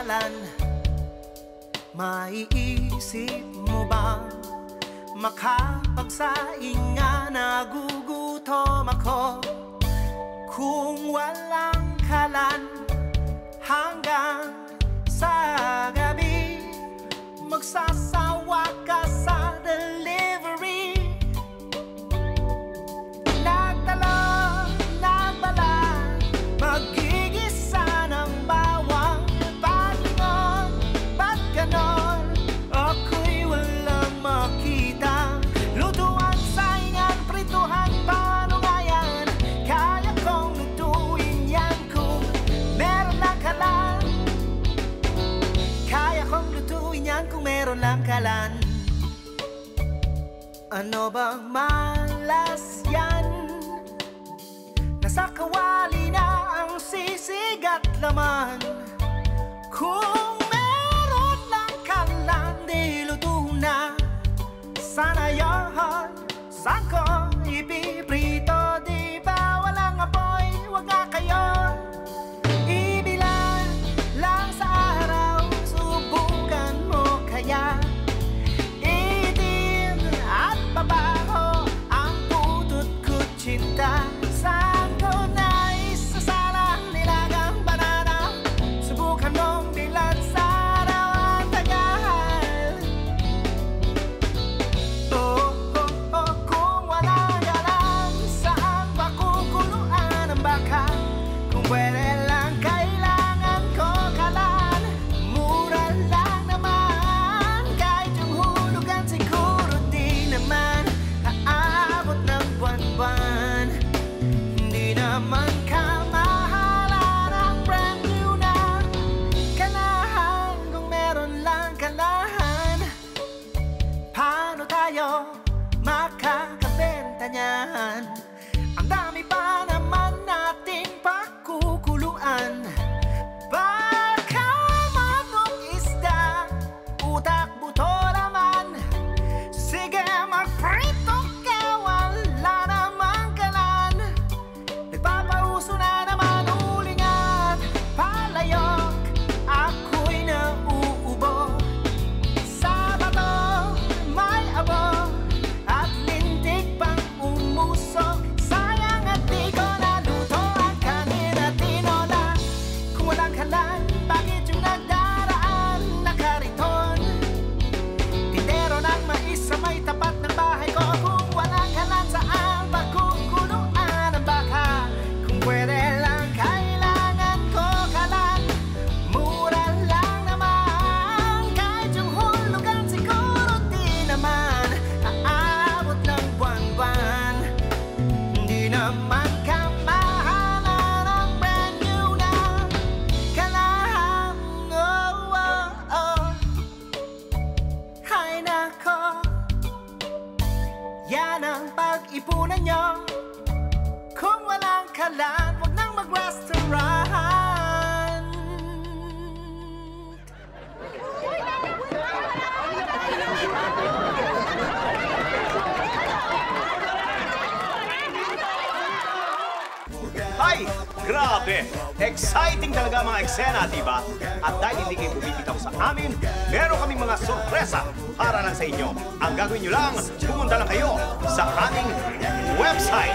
pangalan. Maiisip mo bang makapagsaing nga? Nagugutom ako Kung wala nagkaroon ng kalan. Ano bang malas yan? Nasa kawali na ang sisigat laman. Kung meron ng kalan, diluto na. Sana yan, sangkot. naman brand new na. Kanahan kung lang kanahan. Paano tayo? Kung walang kalan, wag nang mag-restaurant. Ay! Grabe! Exciting talaga mga eksena, di ba? At dahil hindi kayo bumibitaw sa amin, meron kami mga sorpresa para lang sa inyo. Ang gagawin nyo lang, pumunta lang kayo sa aming website.